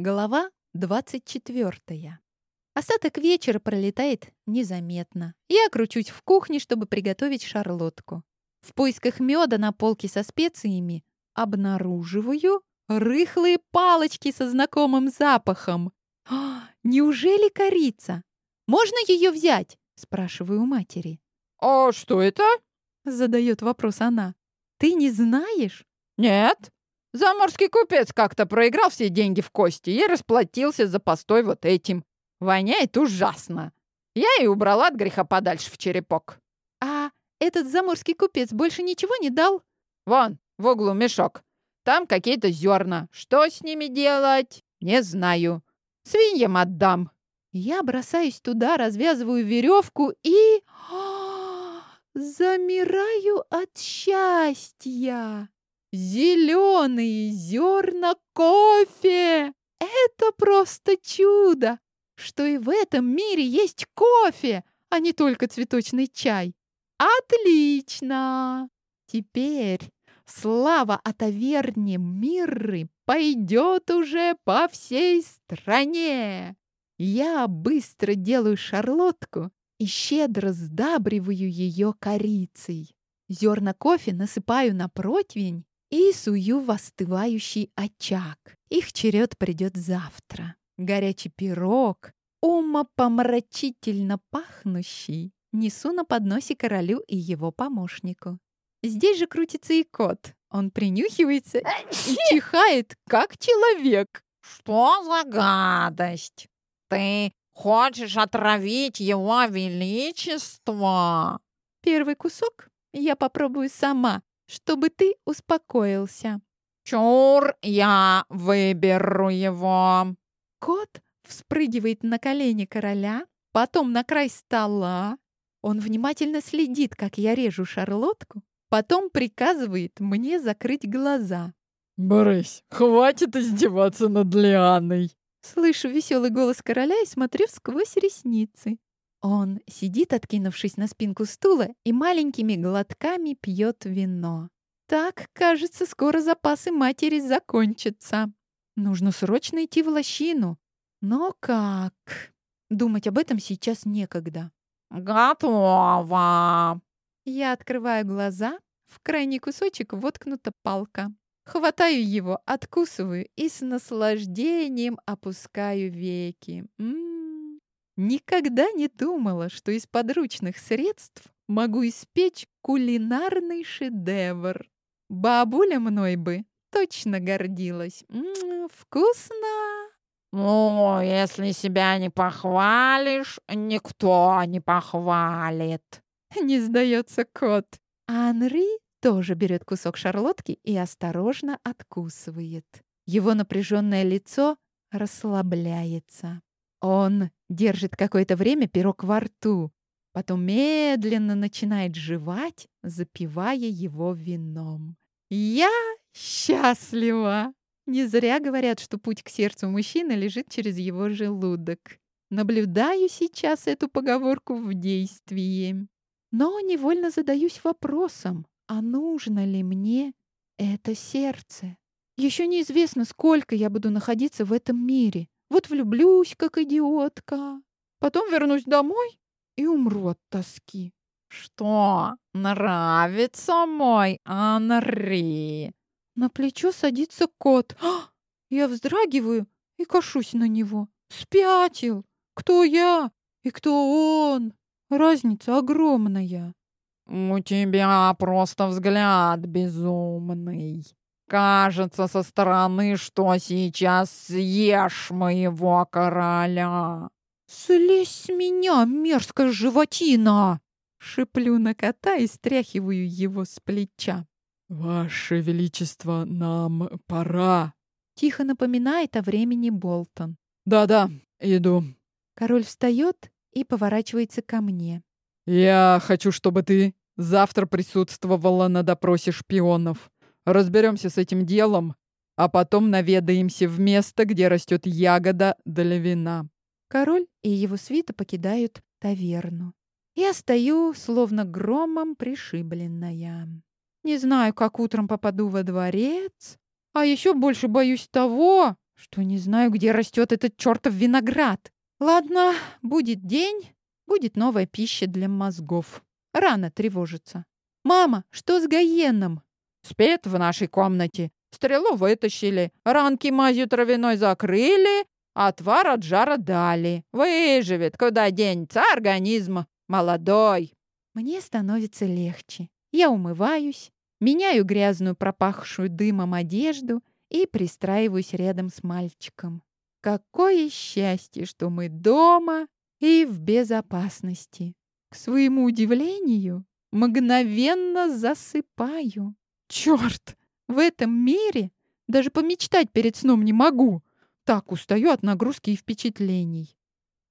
Глава 24. Остаток вечера пролетает незаметно. Я кручусь в кухне, чтобы приготовить шарлотку. В поисках меда на полке со специями обнаруживаю рыхлые палочки со знакомым запахом. А, неужели корица? Можно ее взять? Спрашиваю у матери. «А что это?» Задает вопрос она. Ты не знаешь? «Нет. Заморский купец как-то проиграл все деньги в кости и расплатился за постой вот этим. Воняет ужасно. Я и убрала от греха подальше в черепок». А этот заморский купец больше ничего не дал? «Вон, в углу мешок. Там какие-то зерна. Что с ними делать? Не знаю. Свиньям отдам». Я бросаюсь туда, развязываю веревку и... Замираю от счастья. Зеленые зерна кофе! Это просто чудо, что и в этом мире есть кофе, а не только цветочный чай. Отлично! Теперь слава о таверне Мирры пойдет уже по всей стране. Я быстро делаю шарлотку и щедро сдабриваю ее корицей. Зерна кофе насыпаю на противень и сую в остывающий очаг. Их черед придет завтра. Горячий пирог, умопомрачительно пахнущий, несу на подносе королю и его помощнику. Здесь же крутится и кот. Он принюхивается и чихает, как человек. «Что за гадость? Ты хочешь отравить его величество?» Первый кусок я попробую сама, чтобы ты успокоился. Чур, я выберу его. Кот вспрыгивает на колени короля, потом на край стола. Он внимательно следит, как я режу шарлотку, потом приказывает мне закрыть глаза. «Брысь, хватит издеваться над Лианой!» Слышу веселый голос короля и смотрю сквозь ресницы. Он сидит, откинувшись на спинку стула, и маленькими глотками пьет вино. Так, кажется, скоро запасы матери закончатся. Нужно срочно идти в лощину. Но как? Думать об этом сейчас некогда. «Готово!» Я открываю глаза, в крайний кусочек воткнута палка. Хватаю его, откусываю и с наслаждением опускаю веки. М -м -м. Никогда не думала, что из подручных средств могу испечь кулинарный шедевр. Бабуля мной бы точно гордилась. М -м, вкусно! Ну, если себя не похвалишь, никто не похвалит. Не сдается кот. Анри тоже берет кусок шарлотки и осторожно откусывает. Его напряженное лицо расслабляется. Он держит какое-то время пирог во рту, потом медленно начинает жевать, запивая его вином. Я счастлива! Не зря говорят, что путь к сердцу мужчины лежит через его желудок. Наблюдаю сейчас эту поговорку в действии. Но невольно задаюсь вопросом, а нужно ли мне это сердце? Еще неизвестно, сколько я буду находиться в этом мире. Вот влюблюсь, как идиотка. Потом вернусь домой и умру от тоски. Что, нравится мой Анри? На плечо садится кот. А! Я вздрагиваю и кашусь на него. Спятил. Кто я и кто он? Разница огромная. У тебя просто взгляд безумный. Кажется со стороны, что сейчас съешь моего короля. Слезь с меня, мерзкая животина! Шиплю на кота и стряхиваю его с плеча. «Ваше Величество, нам пора!» Тихо напоминает о времени Болтон. «Да-да, иду». Король встает и поворачивается ко мне. «Я хочу, чтобы ты завтра присутствовала на допросе шпионов разберемся с этим делом, а потом наведаемся в место, где растет ягода для вина. Король и его свита покидают таверну. Я стою, словно громом пришибленная. Не знаю, как утром попаду во дворец, а еще больше боюсь того, что не знаю, где растет этот чертов виноград. Ладно, будет день, будет новая пища для мозгов. Рано тревожиться. «Мама, что с Гаеном?» «Спит в нашей комнате. Стрелу вытащили, ранки мазью травяной закрыли, отвар от жара дали. Выживет, куда денется организм молодой». Мне становится легче. Я умываюсь, меняю грязную пропахшую дымом одежду и пристраиваюсь рядом с мальчиком. Какое счастье, что мы дома и в безопасности. К своему удивлению, мгновенно засыпаю. Черт! В этом мире даже помечтать перед сном не могу. Так устаю от нагрузки и впечатлений.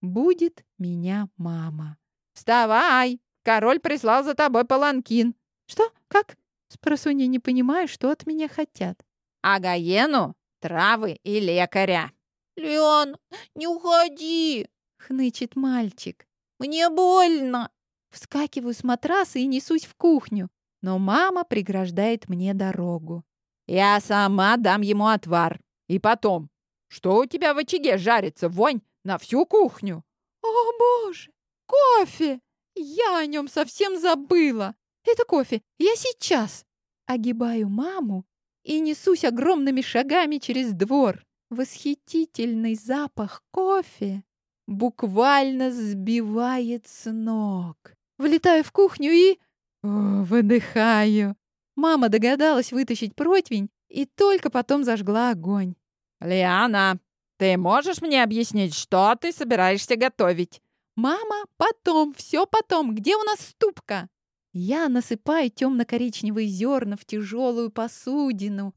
Будет меня мама. «Вставай! Король прислал за тобой паланкин!» «Что? Как?» Спросонья не понимаю, что от меня хотят. «А Гаену травы и лекаря!» «Леон, не уходи!» — хнычет мальчик. «Мне больно!» Вскакиваю с матраса и несусь в кухню, но мама преграждает мне дорогу. «Я сама дам ему отвар. И потом, что у тебя в очаге жарится? Вонь на всю кухню!» «О, боже! Кофе! Я о нем совсем забыла! Это кофе! Я сейчас!» Огибаю маму и несусь огромными шагами через двор. Восхитительный запах кофе буквально сбивает с ног. Влетаю в кухню и... О, выдыхаю. Мама догадалась вытащить противень и только потом зажгла огонь. «Лиана, ты можешь мне объяснить, что ты собираешься готовить?» «Мама, потом, все потом. Где у нас ступка?» Я насыпаю темно-коричневые зерна в тяжелую посудину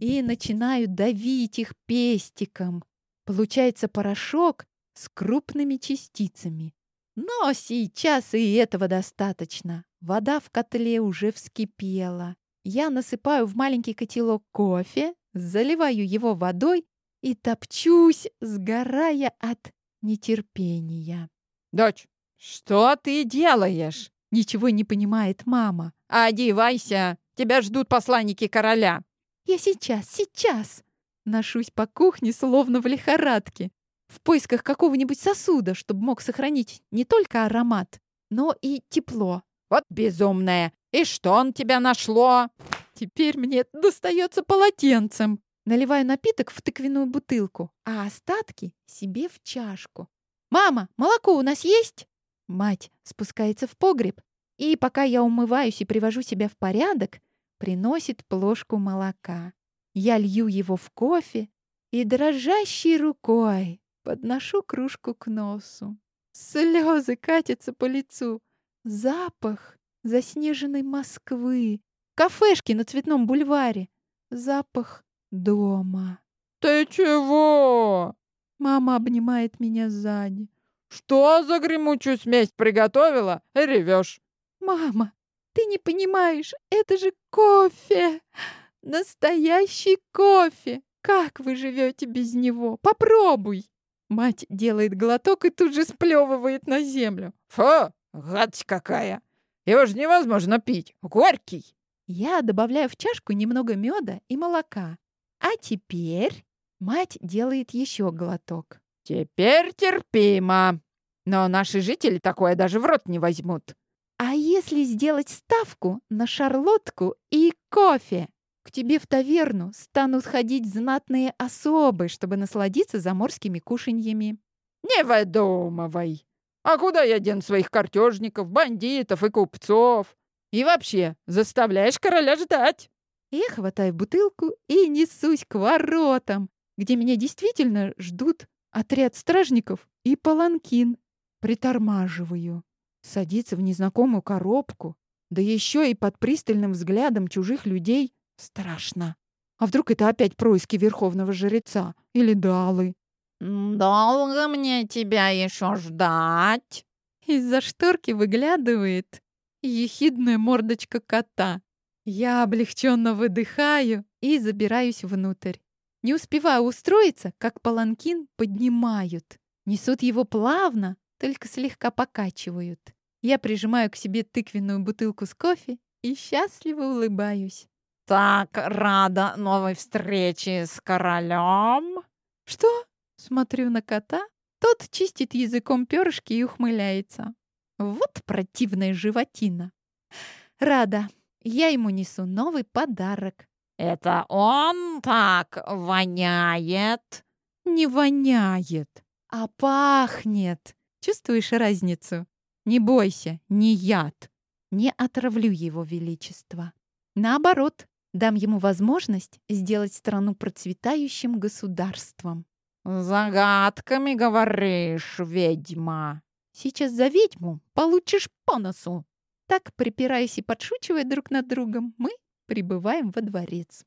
и начинаю давить их пестиком. Получается порошок с крупными частицами. Но сейчас и этого достаточно. Вода в котле уже вскипела. Я насыпаю в маленький котелок кофе, заливаю его водой и топчусь, сгорая от нетерпения. «Дочь, что ты делаешь?» Ничего не понимает мама. «Одевайся! Тебя ждут посланники короля!» «Я сейчас, сейчас!» Ношусь по кухне, словно в лихорадке в поисках какого-нибудь сосуда, чтобы мог сохранить не только аромат, но и тепло. Вот безумная! И что он тебя нашло? Теперь мне достается полотенцем. Наливаю напиток в тыквенную бутылку, а остатки себе в чашку. «Мама, молоко у нас есть?» Мать спускается в погреб, и пока я умываюсь и привожу себя в порядок, приносит плошку молока. Я лью его в кофе и дрожащей рукой Подношу кружку к носу. Слезы катятся по лицу. Запах заснеженной Москвы. Кафешки на Цветном бульваре. Запах дома. «Ты чего?» Мама обнимает меня сзади. «Что за гремучую смесь приготовила? Ревешь!» «Мама, ты не понимаешь, это же кофе! Настоящий кофе! Как вы живете без него? Попробуй!» Мать делает глоток и тут же сплевывает на землю. «Фу, гадость какая! Его же невозможно пить, горький!» Я добавляю в чашку немного меда и молока. А теперь мать делает еще глоток. «Теперь терпимо. Но наши жители такое даже в рот не возьмут». «А если сделать ставку на шарлотку и кофе?» К тебе в таверну станут ходить знатные особы, чтобы насладиться заморскими кушаньями. Не выдумывай. А куда я дену своих картежников, бандитов и купцов? И вообще, заставляешь короля ждать. Я хватаю бутылку и несусь к воротам, где меня действительно ждут отряд стражников и паланкин. Притормаживаю. Садиться в незнакомую коробку, да еще и под пристальным взглядом чужих людей Страшно. А вдруг это опять происки верховного жреца или Далы? «Долго мне тебя еще ждать?» Из-за шторки выглядывает ехидная мордочка кота. Я облегченно выдыхаю и забираюсь внутрь. Не успеваю устроиться, как паланкин поднимают. Несут его плавно, только слегка покачивают. Я прижимаю к себе тыквенную бутылку с кофе и счастливо улыбаюсь. Так рада новой встрече с королем. Что? Смотрю на кота. Тот чистит языком перышки и ухмыляется. Вот противная животина. Рада. Я ему несу новый подарок. Это он так воняет. Не воняет, а пахнет. Чувствуешь разницу? Не бойся, не яд. Не отравлю его величество. Наоборот, дам ему возможность сделать страну процветающим государством. Загадками говоришь, ведьма. Сейчас за ведьму получишь по носу. Так, припираясь и подшучивая друг над другом, мы прибываем во дворец.